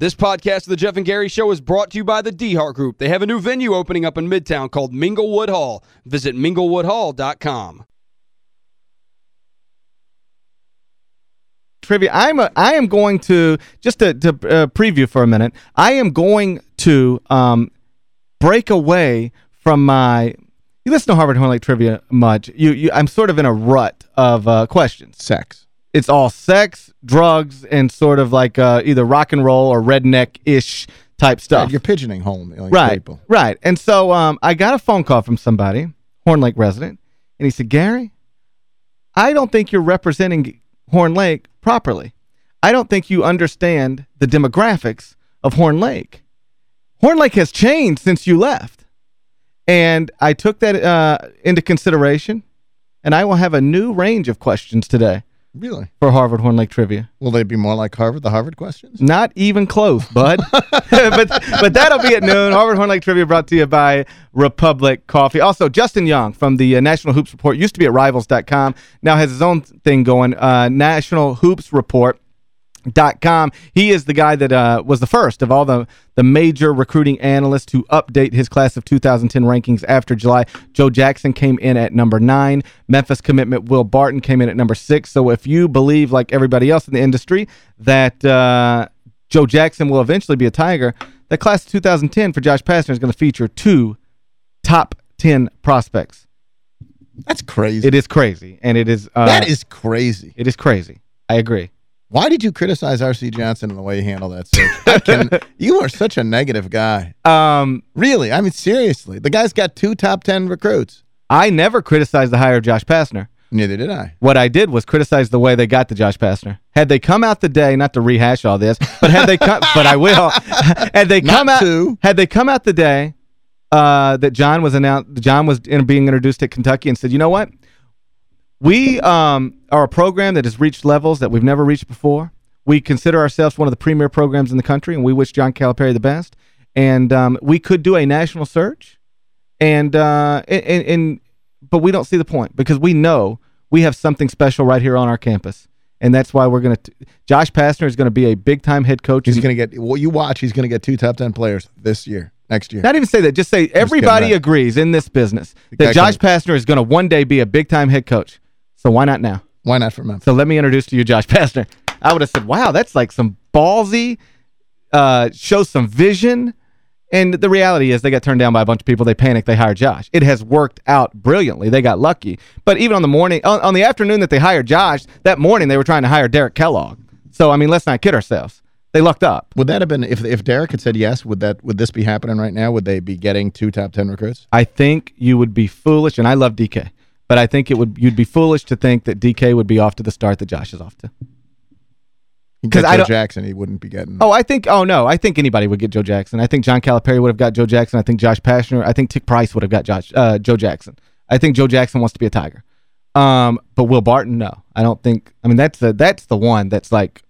This podcast of the Geoff and Gary Show is brought to you by the DeHart Group. They have a new venue opening up in Midtown called Minglewood Hall. Visit minglewoodhall.com. Trivia. I'm a, I am going to just to, to uh, preview for a minute. I am going to um, break away from my. You listen to Harvard Horn Lake Trivia much. You, you I'm sort of in a rut of uh, questions. Sex it's all sex, drugs, and sort of like uh, either rock and roll or redneck-ish type stuff. You're pigeoning home right, people. Right, And so um, I got a phone call from somebody, Horn Lake resident, and he said, Gary, I don't think you're representing Horn Lake properly. I don't think you understand the demographics of Horn Lake. Horn Lake has changed since you left. And I took that uh, into consideration, and I will have a new range of questions today. Really? For Harvard Horn Lake Trivia. Will they be more like Harvard, the Harvard questions? Not even close, bud. but but that'll be at noon. Harvard Horn Lake Trivia brought to you by Republic Coffee. Also, Justin Young from the uh, National Hoops Report used to be at Rivals.com, now has his own thing going, uh, National Hoops Report dot com. He is the guy that uh, was the first of all the, the major recruiting analysts to update his class of 2010 rankings after July. Joe Jackson came in at number nine. Memphis commitment Will Barton came in at number six. So if you believe, like everybody else in the industry, that uh, Joe Jackson will eventually be a Tiger, the class of 2010 for Josh Pastner is going to feature two top 10 prospects. That's crazy. It is crazy. And it is... Uh, that is crazy. It is crazy. I agree. Why did you criticize R.C. Johnson in the way he handled that search? Can, you are such a negative guy. Um, really, I mean, seriously. The guy's got two top 10 recruits. I never criticized the hire of Josh Pastner. Neither did I. What I did was criticize the way they got to Josh Pastner. Had they come out the day, not to rehash all this, but had they come, but I will. had they come not out, to. had they come out the day uh, that John was announced, John was in, being introduced at Kentucky and said, you know what? We um, are a program that has reached levels that we've never reached before. We consider ourselves one of the premier programs in the country, and we wish John Calipari the best. And um, we could do a national search, and, uh, and, and but we don't see the point because we know we have something special right here on our campus. And that's why we're going to – Josh Pastner is going to be a big-time head coach. He's going to get – well, you watch. He's going to get two top 10 players this year, next year. Not even say that. Just say everybody agrees in this business that Josh Pastner is going to one day be a big-time head coach. So why not now? Why not for Memphis? So let me introduce to you Josh Pastner. I would have said, wow, that's like some ballsy, uh, shows some vision. And the reality is they got turned down by a bunch of people. They panicked. They hired Josh. It has worked out brilliantly. They got lucky. But even on the morning, on, on the afternoon that they hired Josh, that morning they were trying to hire Derek Kellogg. So, I mean, let's not kid ourselves. They lucked up. Would that have been if if Derek had said yes? Would that would this be happening right now? Would they be getting two top ten recruits? I think you would be foolish, and I love DK. But I think it would you'd be foolish to think that DK would be off to the start that Josh is off to. Because Joe Jackson, he wouldn't be getting. Oh, I think. Oh no, I think anybody would get Joe Jackson. I think John Calipari would have got Joe Jackson. I think Josh Pastner. I think Tic Price would have got Josh uh, Joe Jackson. I think Joe Jackson wants to be a Tiger. Um, but Will Barton, no, I don't think. I mean, that's the that's the one that's like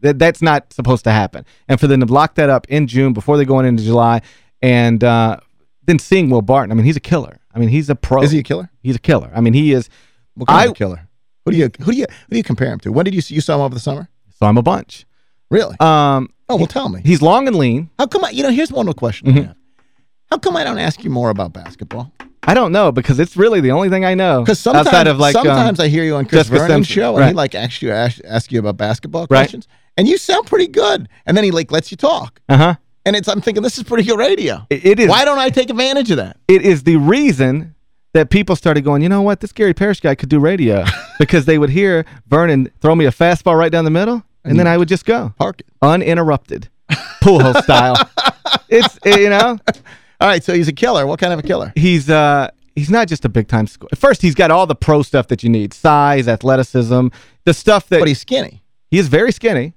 that that's not supposed to happen. And for them to block that up in June before they go into July, and uh, then seeing Will Barton, I mean, he's a killer. I mean, he's a pro. Is he a killer? He's a killer. I mean, he is. What kind I, of a killer? Who do you who do you who do you compare him to? When did you see you saw him over the summer? Saw him a bunch. Really? Um. Oh, well, tell me. He's long and lean. How come I, you know, here's one more question mm -hmm. How come I don't ask you more about basketball? I don't know because it's really the only thing I know. Because sometimes, outside of like, sometimes um, I hear you on Chris Vernon's show and right. he like asks you ask, ask you about basketball questions, and you sound pretty good. And then he like lets you talk. Uh huh. And it's I'm thinking this is pretty good radio. it, it is. Why don't I take advantage of that? It is the reason that people started going, you know what, this Gary Parrish guy could do radio because they would hear Vernon throw me a fastball right down the middle, and, and then I would just go. Park it. Uninterrupted. Pool hole style. It's, you know. All right, so he's a killer. What kind of a killer? He's uh he's not just a big-time scorer. First, he's got all the pro stuff that you need. Size, athleticism, the stuff that... But he's skinny. He is very skinny.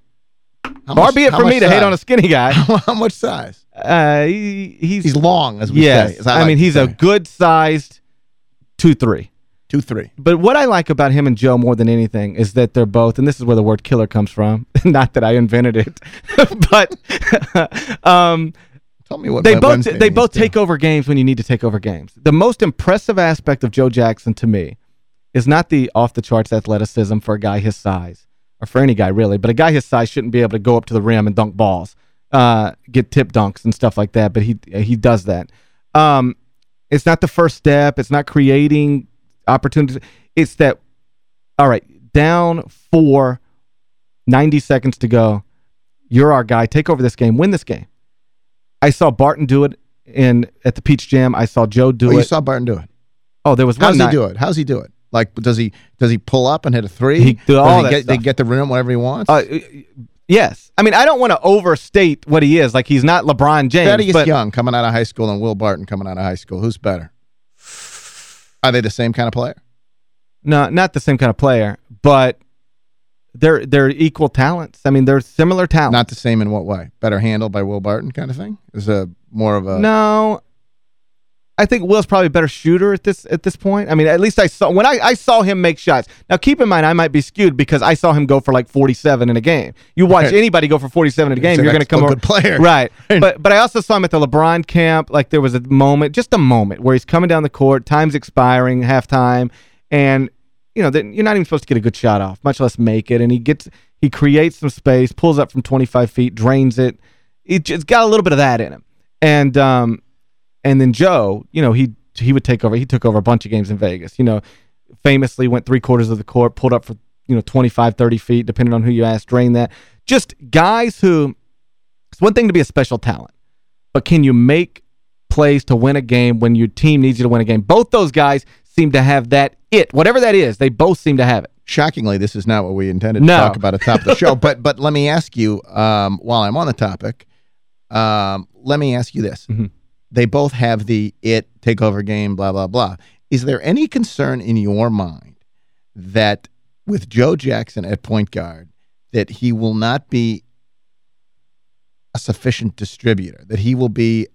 How Far much, be it from me size? to hate on a skinny guy. how much size? Uh, he, he's... He's long, as we yes, say. I, I like mean, he's say. a good-sized 2-3. Two, three. But what I like about him and Joe more than anything is that they're both, and this is where the word killer comes from. Not that I invented it, but um, tell me what they both they both take over games when you need to take over games. The most impressive aspect of Joe Jackson to me is not the off the charts athleticism for a guy his size. Or for any guy really, but a guy his size shouldn't be able to go up to the rim and dunk balls, uh, get tip dunks and stuff like that, but he he does that. Um, it's not the first step. It's not creating opportunities. It's that, all right, down four, 90 seconds to go. You're our guy. Take over this game. Win this game. I saw Barton do it in at the Peach Jam. I saw Joe do oh, it. You saw Barton do it. Oh, there was one does night. he do it? How's he do it? Like, does he does he pull up and hit a three? He do all he that get, They get the rim whenever he wants. Uh, yes. I mean, I don't want to overstate what he is. Like, he's not LeBron James. Thaddeus but Young coming out of high school and Will Barton coming out of high school. Who's better? Are they the same kind of player? No, not the same kind of player, but they're they're equal talents. I mean, they're similar talents. Not the same in what way? Better handled by Will Barton kind of thing? Is a more of a No. I think Will's probably a better shooter at this at this point. I mean, at least I saw when I, I saw him make shots. Now, keep in mind, I might be skewed because I saw him go for like 47 in a game. You watch Right. anybody go for 47 in a game, It's you're going to come a over. good player. Right. but but I also saw him at the LeBron camp. Like there was a moment, just a moment, where he's coming down the court, time's expiring, halftime, and you know, then you're not even supposed to get a good shot off, much less make it. And he gets he creates some space, pulls up from 25 feet, drains it. He just got a little bit of that in him. And um and then Joe, you know, he he would take over. He took over a bunch of games in Vegas. You know, famously went three quarters of the court, pulled up for, you know, 25, 30 feet, depending on who you ask, drain that. Just guys who, it's one thing to be a special talent, but can you make plays to win a game when your team needs you to win a game? Both those guys seem to have that it. Whatever that is, they both seem to have it. Shockingly, this is not what we intended to No. talk about at the top of the show. But but let me ask you, um, while I'm on the topic, um, let me ask you this. Mhm. They both have the it takeover game, blah, blah, blah. Is there any concern in your mind that with Joe Jackson at point guard, that he will not be a sufficient distributor, that he will be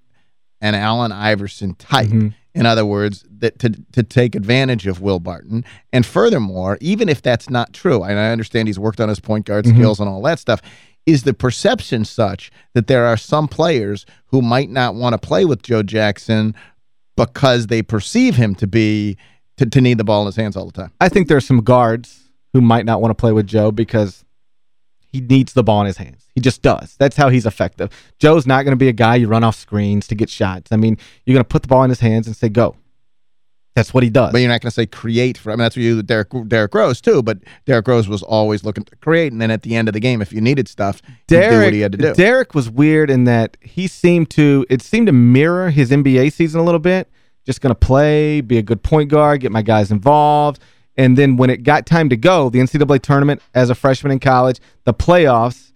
an Allen Iverson type? Mhm. in other words, that to to take advantage of Will Barton. And furthermore, even if that's not true, and I understand he's worked on his point guard Mhm. skills and all that stuff, is the perception such that there are some players who might not want to play with Joe Jackson because they perceive him to be to, to need the ball in his hands all the time? I think there's some guards who might not want to play with Joe because he needs the ball in his hands. He just does. That's how he's effective. Joe's not going to be a guy you run off screens to get shots. I mean, you're going to put the ball in his hands and say, go. That's what he does. But you're not going to say create for. I mean, that's what you Derrick Derrick Rose too. But Derrick Rose was always looking to create, and then at the end of the game, if you needed stuff, Derrick, what he had to do. Derrick was weird in that he seemed to, it seemed to mirror his NBA season a little bit. Just going to play, be a good point guard, get my guys involved. And then when it got time to go, the NCAA tournament as a freshman in college, the playoffs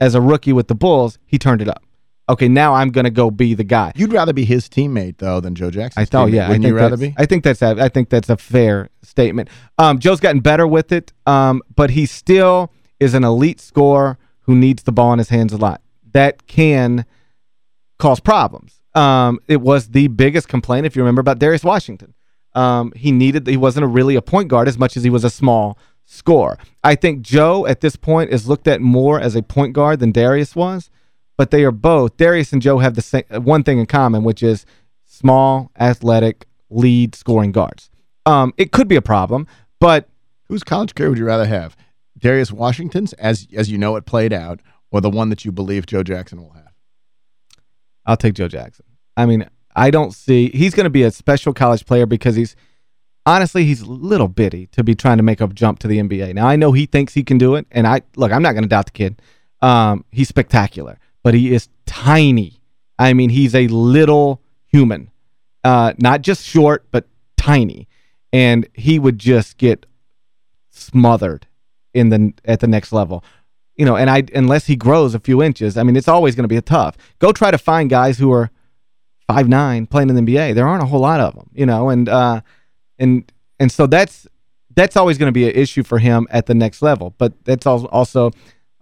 as a rookie with the Bulls, he turned it up. Okay, now I'm going to go be the guy. You'd rather be his teammate though than Joe Jackson. I thought, yeah. I Wouldn't think you rather be? I think that's a, I think that's a fair statement. Um, Joe's gotten better with it, um, but he still is an elite scorer who needs the ball in his hands a lot. That can cause problems. Um, it was the biggest complaint, if you remember, about Darius Washington. Um, he needed, he wasn't a really a point guard as much as he was a small scorer. I think Joe at this point is looked at more as a point guard than Darius was, but they are both, Darius and Joe have the same one thing in common, which is small, athletic, lead scoring guards. Um, it could be a problem, but Whose college career would you rather have? Darius Washington's, as as you know it played out, or the one that you believe Joe Jackson will have? I'll take Joe Jackson. I mean, I don't see he's going to be a special college player because he's honestly he's a little bitty to be trying to make a jump to the NBA. Now I know he thinks he can do it, and I look, I'm not going to doubt the kid. Um, he's spectacular, but he is tiny. I mean, he's a little human, uh, not just short, but tiny, and he would just get smothered in the at the next level you know, and I unless he grows a few inches, I mean, it's always going to be a tough. Go try to find guys who are five nine playing in the NBA. There aren't a whole lot of them, you know, and uh, and and so that's that's always going to be an issue for him at the next level. But that's al- also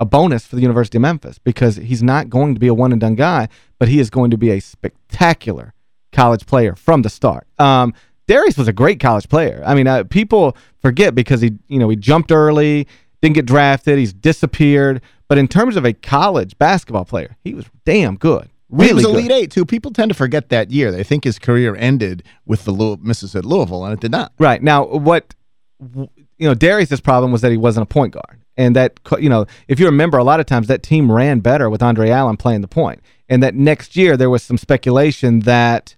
a bonus for the University of Memphis because he's not going to be a one and done guy, but he is going to be a spectacular college player from the start. Um, Darius was a great college player. I mean, uh, people forget because he, you know, he jumped early, didn't get drafted, he's disappeared. But in terms of a college basketball player, he was damn good. Really he was good. Elite Eight too. People tend to forget that year. They think his career ended with the Louis, Mississippi Louisville, and it did not. Right. Now, what, you know, Darius' problem was that he wasn't a point guard. And that, you know, if you remember, a lot of times that team ran better with Andre Allen playing the point. And that next year there was some speculation that,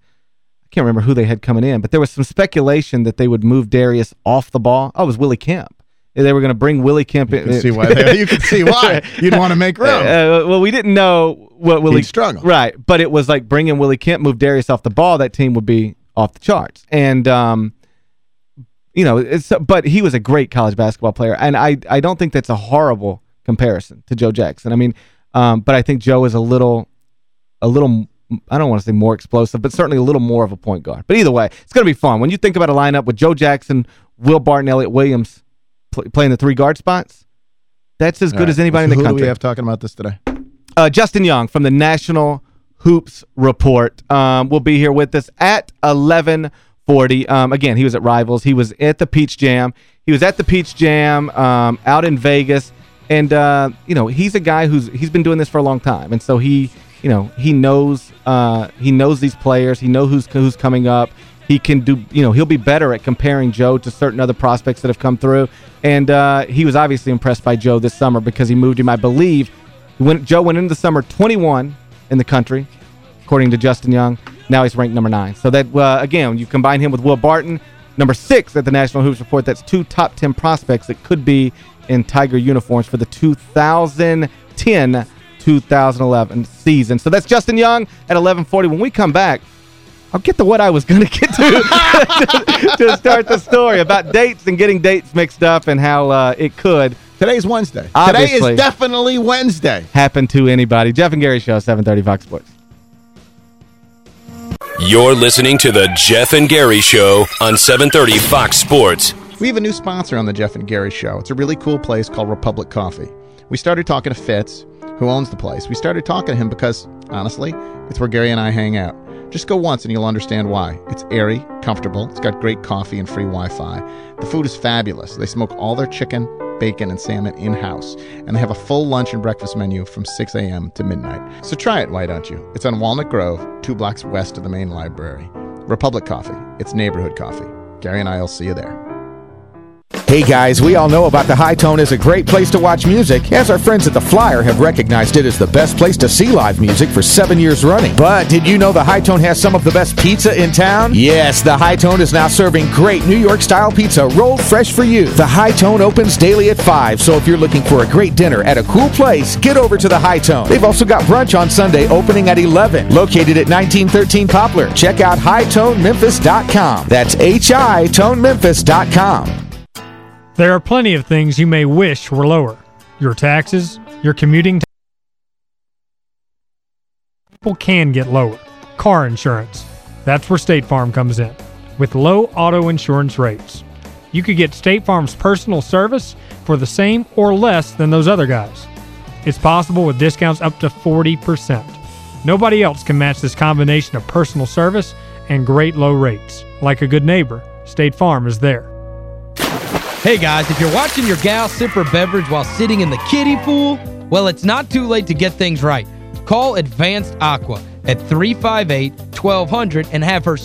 I can't remember who they had coming in, but there was some speculation that they would move Darius off the ball. Oh, it was Willie Kemp. They were going to bring Willie Kemp you in. Can see why they, you can see why. You'd want to make room. Uh, well, we didn't know what Willie... He'd struggle. Right. But it was like bringing Willie Kemp, move Darius off the ball, that team would be off the charts. And, um, you know, it's but he was a great college basketball player. And I, I don't think that's a horrible comparison to Joe Jackson. I mean, um, but I think Joe is a little, a little... I don't want to say more explosive, but certainly a little more of a point guard. But either way, it's going to be fun. When you think about a lineup with Joe Jackson, Will Barton, Elliot Williams, pl playing the three guard spots, that's as good right. as anybody so in the country. do we have talking about this today? Uh, Justin Young from the National Hoops Report um, will be here with us at 1140. Um, again, he was at Rivals. He was at the Peach Jam. He was at the Peach Jam um, out in Vegas. And, uh, you know, he's a guy who's he's been doing this for a long time. And so he, you know, he knows uh, he knows these players. He knows who's, who's coming up he can do, you know, he'll be better at comparing Joe to certain other prospects that have come through. And uh, he was obviously impressed by Joe this summer because he moved him, I believe. When Joe went into the summer 21 in the country, according to Justin Young. Now he's ranked number nine. So that, uh, again, you combine him with Will Barton, number six at the National Hoops Report. That's two top 10 prospects that could be in Tiger uniforms for the 2010-2011 season. So that's Justin Young at 1140. When we come back, I'll get to what I was going to get to to start the story about dates and getting dates mixed up and how uh, it could. Today's Wednesday. Obviously, Today is definitely Wednesday. Happen to anybody. Geoff and Gary Show, 730 Fox Sports. You're listening to the Geoff and Gary Show on 730 Fox Sports. We have a new sponsor on the Geoff and Gary Show. It's a really cool place called Republic Coffee. We started talking to Fitz, who owns the place. We started talking to him because, honestly, it's where Gary and I hang out. Just go once and you'll understand why. It's airy, comfortable, it's got great coffee and free Wi Fi. The food is fabulous. They smoke all their chicken, bacon, and salmon in house. And they have a full lunch and breakfast menu from 6 a.m. to midnight. So try it, why don't you? It's on Walnut Grove, two blocks west of the main library. Republic Coffee. It's neighborhood coffee. Gary and I will see you there. Hey guys, we all know about the High Tone is a great place to watch music, as our friends at the Flyer have recognized it as the best place to see live music for seven years running. But did you know the Hi-Tone has some of the best pizza in town? Yes, the Hi-Tone is now serving great New York style pizza rolled fresh for you. The Hi-Tone opens daily at 5, so if you're looking for a great dinner at a cool place, get over to the Hi-Tone. They've also got brunch on Sunday opening at 11, located at 1913 Poplar. Check out hitonememphis.com. That's H-I-tonememphis.com. There are plenty of things you may wish were lower. Your taxes, your commuting people can get lower. Car insurance. That's where State Farm comes in. With low auto insurance rates. You could get State Farm's personal service for the same or less than those other guys. It's possible with discounts up to 40%. Nobody else can match this combination of personal service and great low rates. Like a good neighbor, State Farm is there. Hey guys, if you're watching your gal sip her beverage while sitting in the kiddie pool, well, it's not too late to get things right. Call Advanced Aqua at 358-1200 and have her